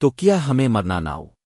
تو کیا ہمیں مرنا نہ ہو؟